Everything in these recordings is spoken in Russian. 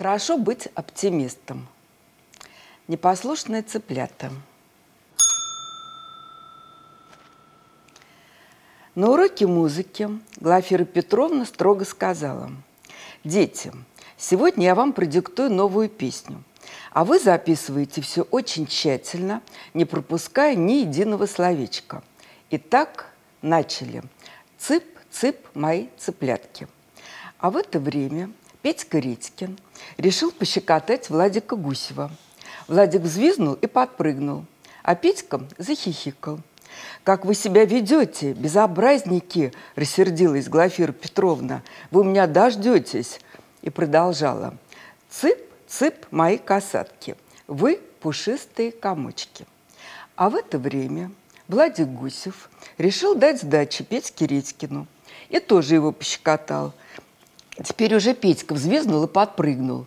Хорошо быть оптимистом. Непослушные цыплята. На уроке музыки Глафира Петровна строго сказала, «Дети, сегодня я вам продиктую новую песню, а вы записываете все очень тщательно, не пропуская ни единого словечка. Итак, начали. Цып, цып, мои цыплятки». А в это время Петька Редькин решил пощекотать Владика Гусева. Владик взвизнул и подпрыгнул, а Петька захихикал. «Как вы себя ведете, безобразники!» – рассердилась Глафира Петровна. «Вы меня дождетесь!» И продолжала. «Цып, цып, мои касатки! Вы пушистые комочки!» А в это время Владик Гусев решил дать сдачи Петьке Редькину и тоже его пощекотал – Теперь уже Петька взвизнул и подпрыгнул.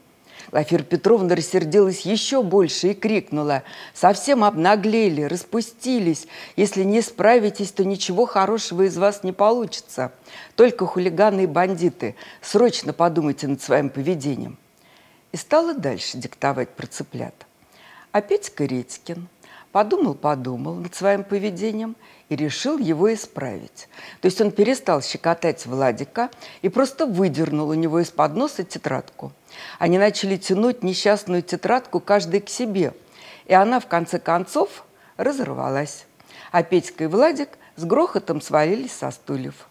Глафира Петровна рассердилась еще больше и крикнула. «Совсем обнаглели, распустились. Если не справитесь, то ничего хорошего из вас не получится. Только хулиганы и бандиты. Срочно подумайте над своим поведением». И стала дальше диктовать про цыплят. А Петька Редькин подумал-подумал над своим поведением и решил его исправить. То есть он перестал щекотать Владика и просто выдернул у него из-под носа тетрадку. Они начали тянуть несчастную тетрадку каждый к себе, и она в конце концов разорвалась. А Петька и Владик с грохотом свалились со стульев.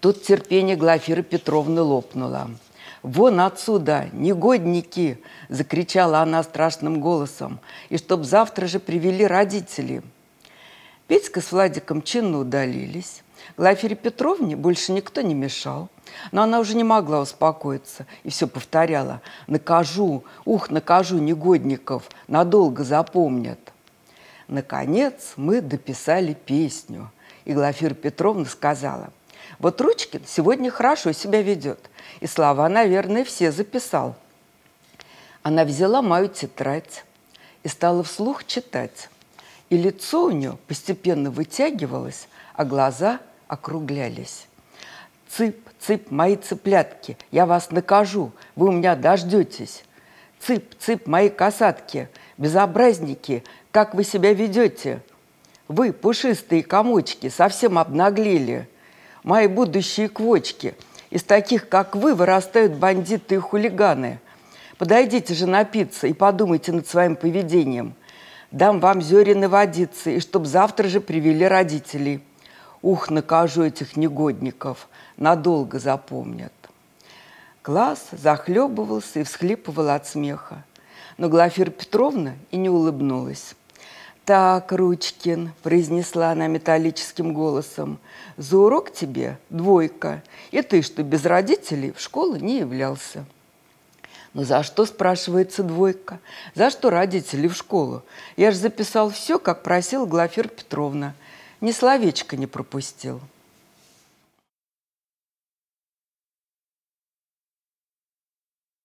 Тут терпение Глафиры Петровны лопнуло. «Вон отсюда, негодники!» – закричала она страшным голосом. «И чтоб завтра же привели родители!» Петька с Владиком чинно удалились. Глафире Петровне больше никто не мешал. Но она уже не могла успокоиться и все повторяла. «Накажу, ух, накажу негодников, надолго запомнят». Наконец мы дописали песню. И Глафира Петровна сказала, «Вот Ручкин сегодня хорошо себя ведет. И слова, наверное, все записал. Она взяла мою тетрадь и стала вслух читать. И лицо у нее постепенно вытягивалось, а глаза округлялись. «Цып, цып, мои цыплятки, я вас накажу, вы у меня дождетесь. Цып, цып, мои касатки, безобразники, как вы себя ведете? Вы, пушистые комочки, совсем обнаглели. Мои будущие квочки – из таких, как вы, вырастают бандиты и хулиганы. Подойдите же напиться и подумайте над своим поведением. Дам вам зерен и водицы, и чтоб завтра же привели родителей. Ух, накажу этих негодников, надолго запомнят. Класс захлебывался и всхлипывал от смеха. Но Глафира Петровна и не улыбнулась. «Так, Ручкин», – произнесла она металлическим голосом, – «за урок тебе двойка, и ты, что без родителей, в школу не являлся». «Ну за что, спрашивается, двойка? За что родители в школу? Я же записал все, как просила Глафира Петровна. Ни словечко не пропустил».